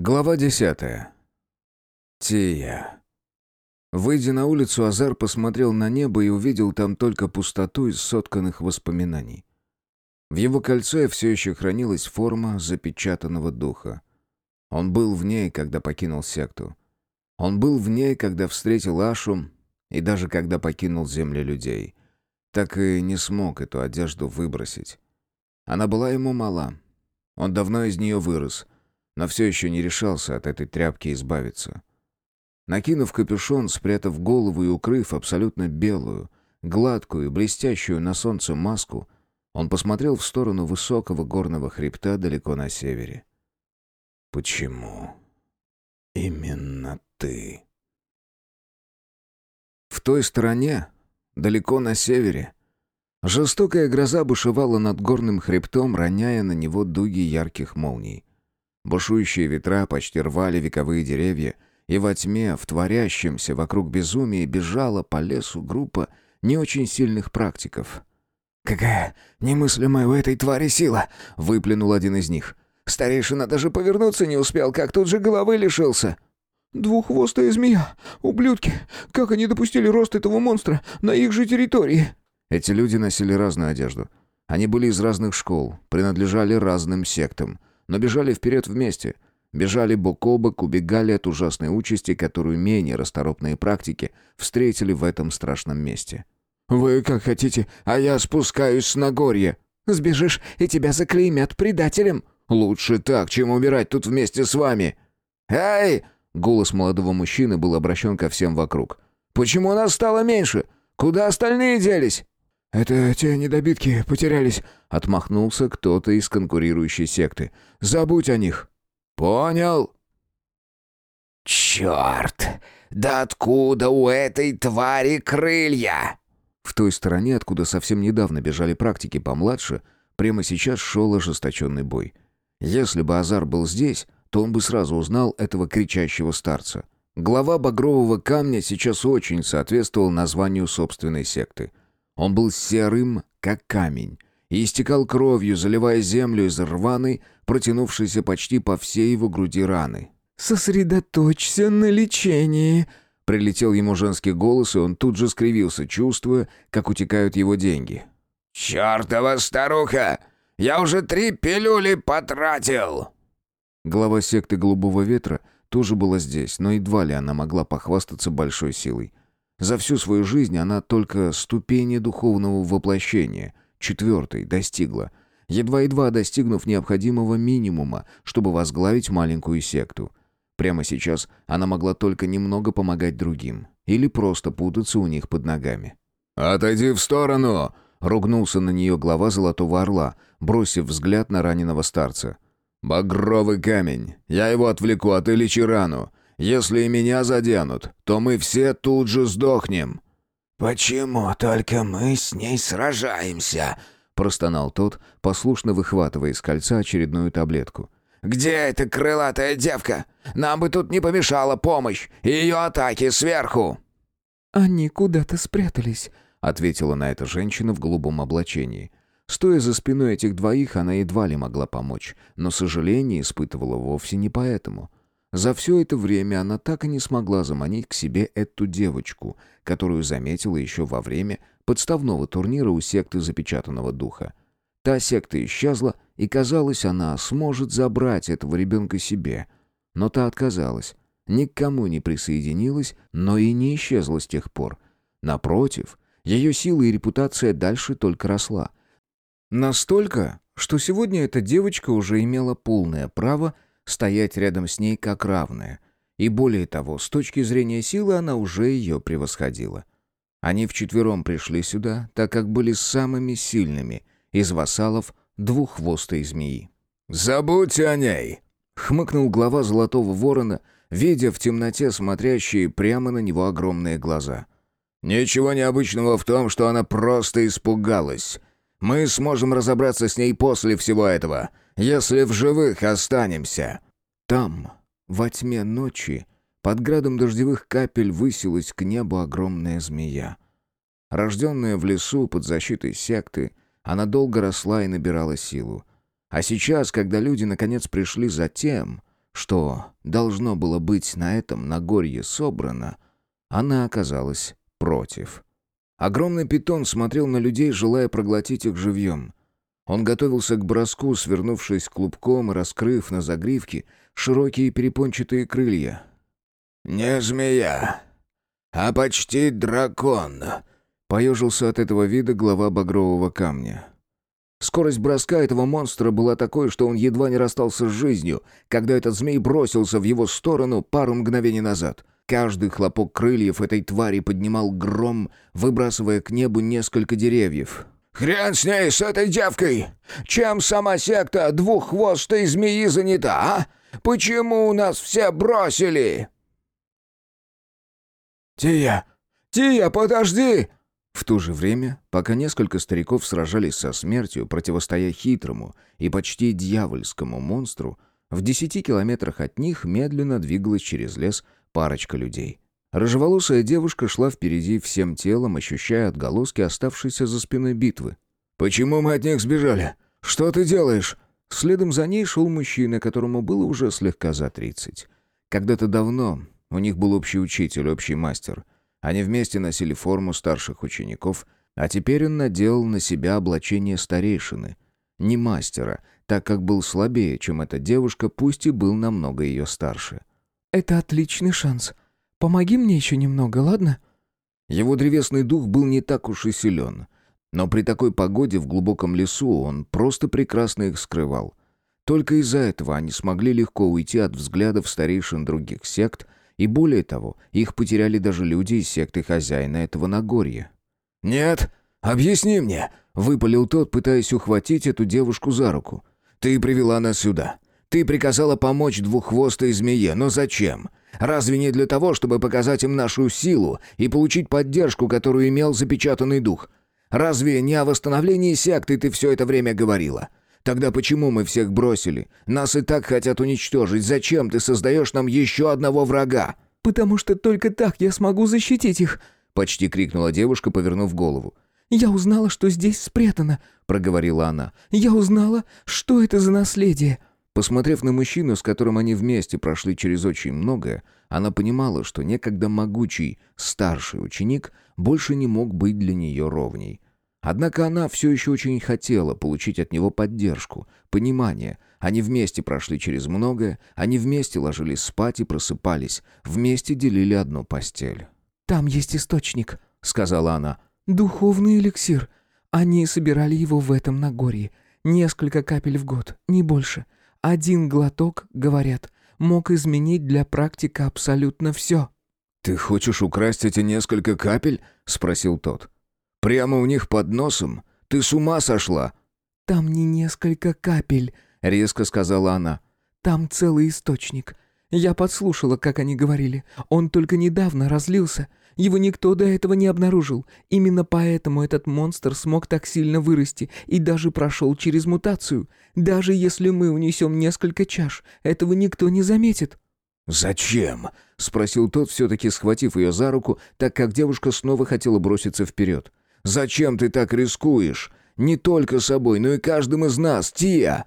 Глава десятая. Тия. Выйдя на улицу, Азар посмотрел на небо и увидел там только пустоту из сотканных воспоминаний. В его кольце все еще хранилась форма запечатанного духа. Он был в ней, когда покинул секту. Он был в ней, когда встретил Ашу, и даже когда покинул земли людей. Так и не смог эту одежду выбросить. Она была ему мала. Он давно из нее вырос — но все еще не решался от этой тряпки избавиться. Накинув капюшон, спрятав голову и укрыв абсолютно белую, гладкую и блестящую на солнце маску, он посмотрел в сторону высокого горного хребта далеко на севере. «Почему именно ты?» В той стороне, далеко на севере, жестокая гроза бушевала над горным хребтом, роняя на него дуги ярких молний. Бушующие ветра почти рвали вековые деревья, и во тьме, в творящемся вокруг безумии, бежала по лесу группа не очень сильных практиков. «Какая немыслимая у этой твари сила!» — выплюнул один из них. «Старейшина даже повернуться не успел, как тут же головы лишился!» «Двуххвостая змея! Ублюдки! Как они допустили рост этого монстра на их же территории?» Эти люди носили разную одежду. Они были из разных школ, принадлежали разным сектам но бежали вперед вместе. Бежали бок о бок, убегали от ужасной участи, которую менее расторопные практики встретили в этом страшном месте. «Вы как хотите, а я спускаюсь с Нагорья». «Сбежишь, и тебя заклеймят предателем». «Лучше так, чем умирать тут вместе с вами». «Эй!» — голос молодого мужчины был обращен ко всем вокруг. «Почему нас стало меньше? Куда остальные делись?» «Это те недобитки потерялись», — отмахнулся кто-то из конкурирующей секты. «Забудь о них». «Понял». «Черт! Да откуда у этой твари крылья?» В той стороне, откуда совсем недавно бежали практики помладше, прямо сейчас шел ожесточенный бой. Если бы Азар был здесь, то он бы сразу узнал этого кричащего старца. Глава багрового камня сейчас очень соответствовал названию собственной секты — он был серым, как камень, и истекал кровью, заливая землю из рваной, протянувшейся почти по всей его груди раны. «Сосредоточься на лечении», — прилетел ему женский голос, и он тут же скривился, чувствуя, как утекают его деньги. «Чёртова старуха! Я уже три пилюли потратил!» Глава секты Голубого Ветра тоже была здесь, но едва ли она могла похвастаться большой силой. За всю свою жизнь она только ступени духовного воплощения, четвертой, достигла, едва-едва достигнув необходимого минимума, чтобы возглавить маленькую секту. Прямо сейчас она могла только немного помогать другим или просто путаться у них под ногами. «Отойди в сторону!» — ругнулся на нее глава Золотого Орла, бросив взгляд на раненого старца. «Багровый камень! Я его отвлеку, а ты лечи рану! Если и меня заденут, то мы все тут же сдохнем». «Почему только мы с ней сражаемся?» — простонал тот, послушно выхватывая из кольца очередную таблетку. «Где эта крылатая девка? Нам бы тут не помешала помощь и ее атаки сверху!» «Они куда-то спрятались», — ответила на это женщина в голубом облачении. Стоя за спиной этих двоих, она едва ли могла помочь, но сожаление испытывала вовсе не поэтому. За все это время она так и не смогла заманить к себе эту девочку, которую заметила еще во время подставного турнира у секты запечатанного духа. Та секта исчезла, и, казалось, она сможет забрать этого ребенка себе. Но та отказалась, ни к кому не присоединилась, но и не исчезла с тех пор. Напротив, ее сила и репутация дальше только росла. Настолько, что сегодня эта девочка уже имела полное право стоять рядом с ней как равная. И более того, с точки зрения силы она уже ее превосходила. Они вчетвером пришли сюда, так как были самыми сильными из вассалов двуххвостой змеи. «Забудьте о ней!» — хмыкнул глава Золотого Ворона, видя в темноте смотрящие прямо на него огромные глаза. «Ничего необычного в том, что она просто испугалась. Мы сможем разобраться с ней после всего этого если в живых останемся». Там, во тьме ночи, под градом дождевых капель высилась к небу огромная змея. Рожденная в лесу под защитой секты, она долго росла и набирала силу. А сейчас, когда люди наконец пришли за тем, что должно было быть на этом Нагорье собрано, она оказалась против. Огромный питон смотрел на людей, желая проглотить их живьем. Он готовился к броску, свернувшись клубком и раскрыв на загривке широкие перепончатые крылья. «Не змея, а почти дракон», — поежился от этого вида глава багрового камня. Скорость броска этого монстра была такой, что он едва не расстался с жизнью, когда этот змей бросился в его сторону пару мгновений назад. Каждый хлопок крыльев этой твари поднимал гром, выбрасывая к небу несколько деревьев. «Хрен с ней, с этой девкой! Чем сама секта двуххвостой змеи занята, а? Почему нас все бросили?» «Тия! Тия, подожди!» В то же время, пока несколько стариков сражались со смертью, противостоя хитрому и почти дьявольскому монстру, в десяти километрах от них медленно двигалась через лес парочка людей. Рыжеволосая девушка шла впереди всем телом, ощущая отголоски оставшейся за спиной битвы. «Почему мы от них сбежали? Что ты делаешь?» Следом за ней шел мужчина, которому было уже слегка за тридцать. Когда-то давно у них был общий учитель, общий мастер — они вместе носили форму старших учеников, а теперь он надел на себя облачение старейшины. Не мастера, так как был слабее, чем эта девушка, пусть и был намного ее старше. «Это отличный шанс. Помоги мне еще немного, ладно?» Его древесный дух был не так уж и силен. Но при такой погоде в глубоком лесу он просто прекрасно их скрывал. Только из-за этого они смогли легко уйти от взглядов старейшин других сект – и более того, их потеряли даже люди из секты хозяина этого Нагорья. «Нет, объясни мне», — выпалил тот, пытаясь ухватить эту девушку за руку. «Ты привела нас сюда. Ты приказала помочь двуххвостой змее, но зачем? Разве не для того, чтобы показать им нашу силу и получить поддержку, которую имел запечатанный дух? Разве не о восстановлении секты ты все это время говорила? Тогда почему мы всех бросили? Нас и так хотят уничтожить. Зачем ты создаешь нам еще одного врага?» «Потому что только так я смогу защитить их!» — почти крикнула девушка, повернув голову. «Я узнала, что здесь спрятано», — проговорила она. «Я узнала, что это за наследие». Посмотрев на мужчину, с которым они вместе прошли через очень многое, она понимала, что некогда могучий старший ученик больше не мог быть для нее ровней. Однако она все еще очень хотела получить от него поддержку, понимание. Они вместе прошли через многое, они вместе ложились спать и просыпались, вместе делили одну постель. «Там есть источник», — сказала она. «Духовный эликсир. Они собирали его в этом Нагорье. Несколько капель в год, не больше. Один глоток, говорят, мог изменить для практика абсолютно все». «Ты хочешь украсть эти несколько капель?» — спросил тот. Прямо у них под носом? Ты с ума сошла?» «Там не несколько капель», — резко сказала она. «Там целый источник. Я подслушала, как они говорили. Он только недавно разлился. Его никто до этого не обнаружил. Именно поэтому этот монстр смог так сильно вырасти и даже прошел через мутацию. Даже если мы унесем несколько чаш, этого никто не заметит». «Зачем?» — спросил тот, все-таки схватив ее за руку, так как девушка снова хотела броситься вперед. Зачем ты так рискуешь? Не только собой, но и каждым из нас, Тия!»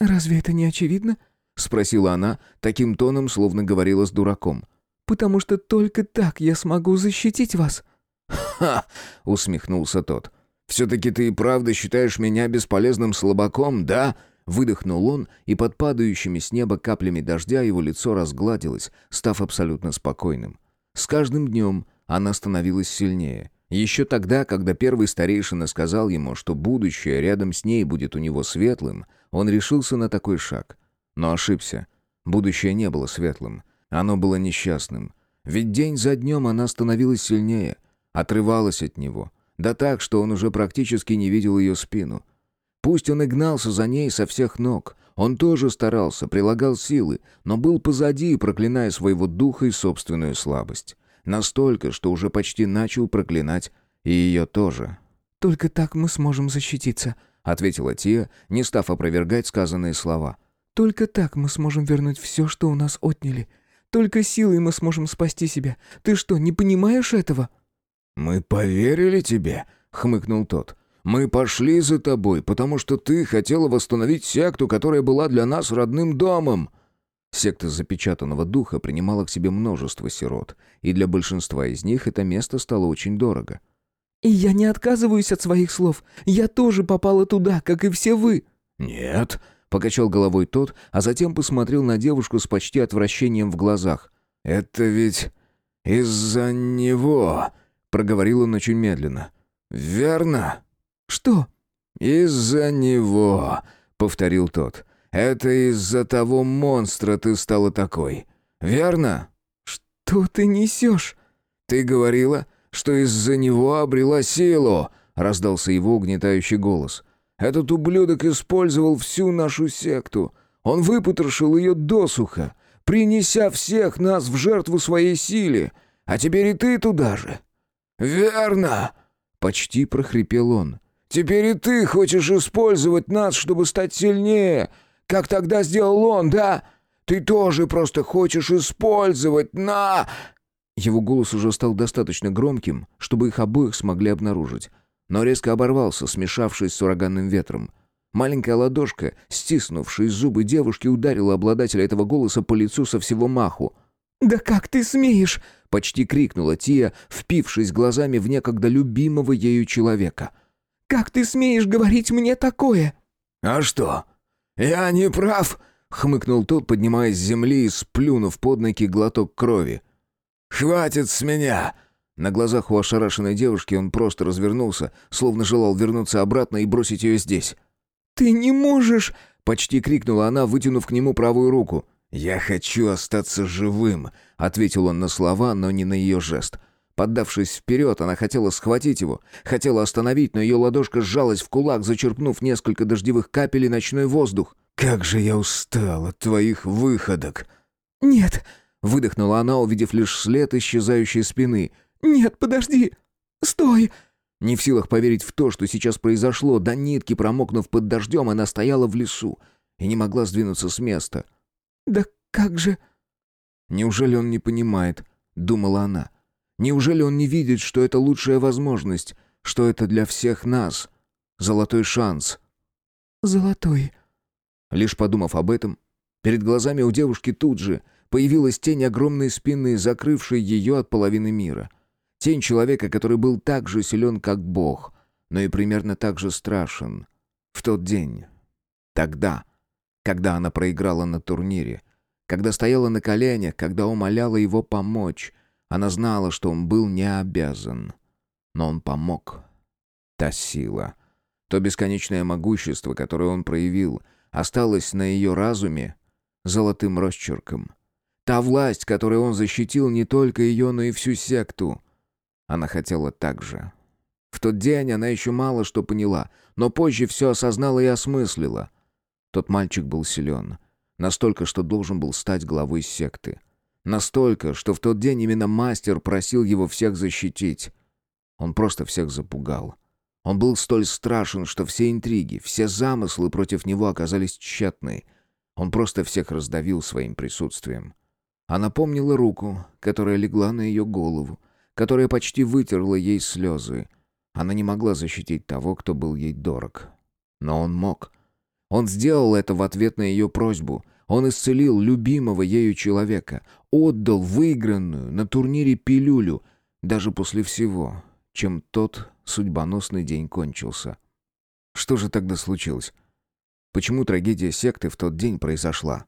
«Разве это не очевидно?» — спросила она, таким тоном, словно говорила с дураком. «Потому что только так я смогу защитить вас». «Ха!» — усмехнулся тот. «Все-таки ты и правда считаешь меня бесполезным слабаком, да?» Выдохнул он, и под падающими с неба каплями дождя его лицо разгладилось, став абсолютно спокойным. С каждым днем она становилась сильнее — еще тогда, когда первый старейшина сказал ему, что будущее рядом с ней будет у него светлым, он решился на такой шаг. Но ошибся. Будущее не было светлым. Оно было несчастным. Ведь день за днем она становилась сильнее, отрывалась от него. Да так, что он уже практически не видел ее спину. Пусть он и гнался за ней со всех ног, он тоже старался, прилагал силы, но был позади, проклиная своего духа и собственную слабость. Настолько, что уже почти начал проклинать и ее тоже. «Только так мы сможем защититься», — ответила Тия, не став опровергать сказанные слова. «Только так мы сможем вернуть все, что у нас отняли. Только силой мы сможем спасти себя. Ты что, не понимаешь этого?» «Мы поверили тебе», — хмыкнул тот. «Мы пошли за тобой, потому что ты хотела восстановить секту, которая была для нас родным домом». Секта запечатанного духа принимала к себе множество сирот, и для большинства из них это место стало очень дорого. «И я не отказываюсь от своих слов. Я тоже попала туда, как и все вы». «Нет», — покачал головой тот, а затем посмотрел на девушку с почти отвращением в глазах. «Это ведь из-за него», — проговорил он очень медленно. «Верно?» «Что?» «Из-за него», — повторил тот. «Это из-за того монстра ты стала такой. Верно?» «Что ты несешь?» «Ты говорила, что из-за него обрела силу», — раздался его угнетающий голос. «Этот ублюдок использовал всю нашу секту. Он выпотрошил ее досуха, принеся всех нас в жертву своей силе. А теперь и ты туда же». «Верно!» — почти прохрипел он. «Теперь и ты хочешь использовать нас, чтобы стать сильнее, как тогда сделал он, да? Ты тоже просто хочешь использовать на...» Его голос уже стал достаточно громким, чтобы их обоих смогли обнаружить, но резко оборвался, смешавшись с ураганным ветром. Маленькая ладошка, стиснувшая зубы девушки, ударила обладателя этого голоса по лицу со всего маху. «Да как ты смеешь?» — почти крикнула Тия, впившись глазами в некогда любимого ею человека. «Как ты смеешь говорить мне такое?» «А что? Я не прав?» — хмыкнул тот, поднимаясь с земли и сплюнув под ноги глоток крови. «Хватит с меня!» На глазах у ошарашенной девушки он просто развернулся, словно желал вернуться обратно и бросить ее здесь. «Ты не можешь!» — почти крикнула она, вытянув к нему правую руку. «Я хочу остаться живым», — ответил он на слова, но не на ее жест. Поддавшись вперед, она хотела схватить его, хотела остановить, но ее ладошка сжалась в кулак, зачерпнув несколько дождевых капель и ночной воздух. «Как же я устал от твоих выходок!» «Нет!» — выдохнула она, увидев лишь след исчезающей спины. «Нет, подожди! Стой!» Не в силах поверить в то, что сейчас произошло, до нитки промокнув под дождем, она стояла в лесу и не могла сдвинуться с места. «Да как же...» «Неужели он не понимает?» — думала она. «Неужели он не видит, что это лучшая возможность, что это для всех нас? Золотой шанс». «Золотой...» Лишь подумав об этом, перед глазами у девушки тут же появилась тень огромной спины, закрывшей ее от половины мира. Тень человека, который был так же силен, как Бог, но и примерно так же страшен. В тот день. Тогда когда она проиграла на турнире, когда стояла на коленях, когда умоляла его помочь. Она знала, что он был не обязан. Но он помог. Та сила, то бесконечное могущество, которое он проявил, осталось на ее разуме золотым росчерком. Та власть, которой он защитил не только ее, но и всю секту. Она хотела так же. В тот день она еще мало что поняла, но позже все осознала и осмыслила — тот мальчик был силен. Настолько, что должен был стать главой секты. Настолько, что в тот день именно мастер просил его всех защитить. Он просто всех запугал. Он был столь страшен, что все интриги, все замыслы против него оказались тщетны. Он просто всех раздавил своим присутствием. Она помнила руку, которая легла на ее голову, которая почти вытерла ей слезы. Она не могла защитить того, кто был ей дорог. Но он мог — он сделал это в ответ на ее просьбу. Он исцелил любимого ею человека, отдал выигранную на турнире пилюлю, даже после всего, чем тот судьбоносный день кончился. Что же тогда случилось? Почему трагедия секты в тот день произошла?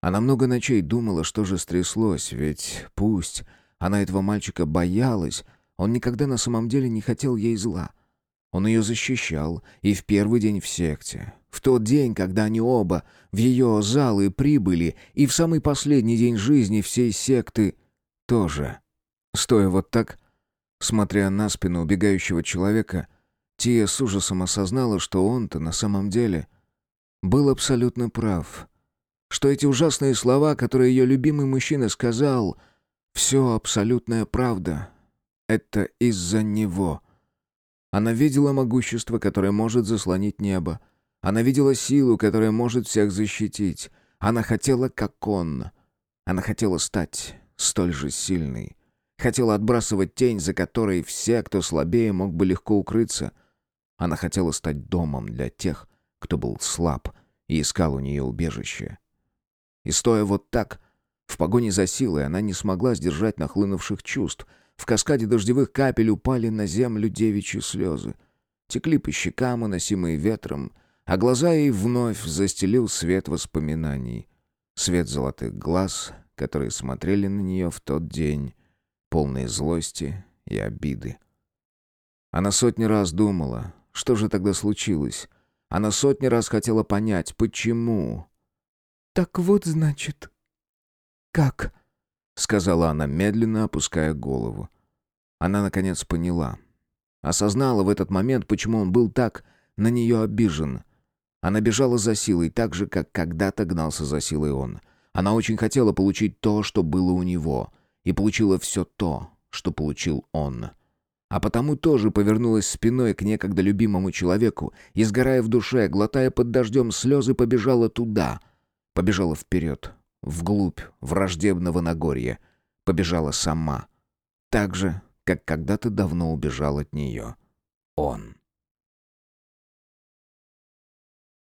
Она много ночей думала, что же стряслось, ведь пусть она этого мальчика боялась, он никогда на самом деле не хотел ей зла. Он ее защищал, и в первый день в секте, в тот день, когда они оба в ее залы прибыли, и в самый последний день жизни всей секты тоже. Стоя вот так, смотря на спину убегающего человека, Тия с ужасом осознала, что он-то на самом деле был абсолютно прав. Что эти ужасные слова, которые ее любимый мужчина сказал, все абсолютная правда. Это из-за него. Она видела могущество, которое может заслонить небо, она видела силу, которая может всех защитить. Она хотела, как он. Она хотела стать столь же сильной. Хотела отбрасывать тень, за которой все, кто слабее, мог бы легко укрыться. Она хотела стать домом для тех, кто был слаб и искал у нее убежище. И стоя вот так, в погоне за силой, она не смогла сдержать нахлынувших чувств. В каскаде дождевых капель упали на землю девичьи слезы. Текли по щекам, уносимые ветром, а глаза ей вновь застелил свет воспоминаний. Свет золотых глаз, которые смотрели на нее в тот день, полные злости и обиды. Она сотни раз думала, что же тогда случилось. Она сотни раз хотела понять, почему. «Так вот, значит, как?» — сказала она, медленно опуская голову. Она, наконец, поняла. Осознала в этот момент, почему он был так на нее обижен. Она бежала за силой так же, как когда-то гнался за силой он. Она очень хотела получить то, что было у него, и получила все то, что получил он а потому тоже повернулась спиной к некогда любимому человеку и, сгорая в душе, глотая под дождем слезы, побежала туда. Побежала вперед, вглубь враждебного Нагорья. Побежала сама. Так же, как когда-то давно убежал от нее он.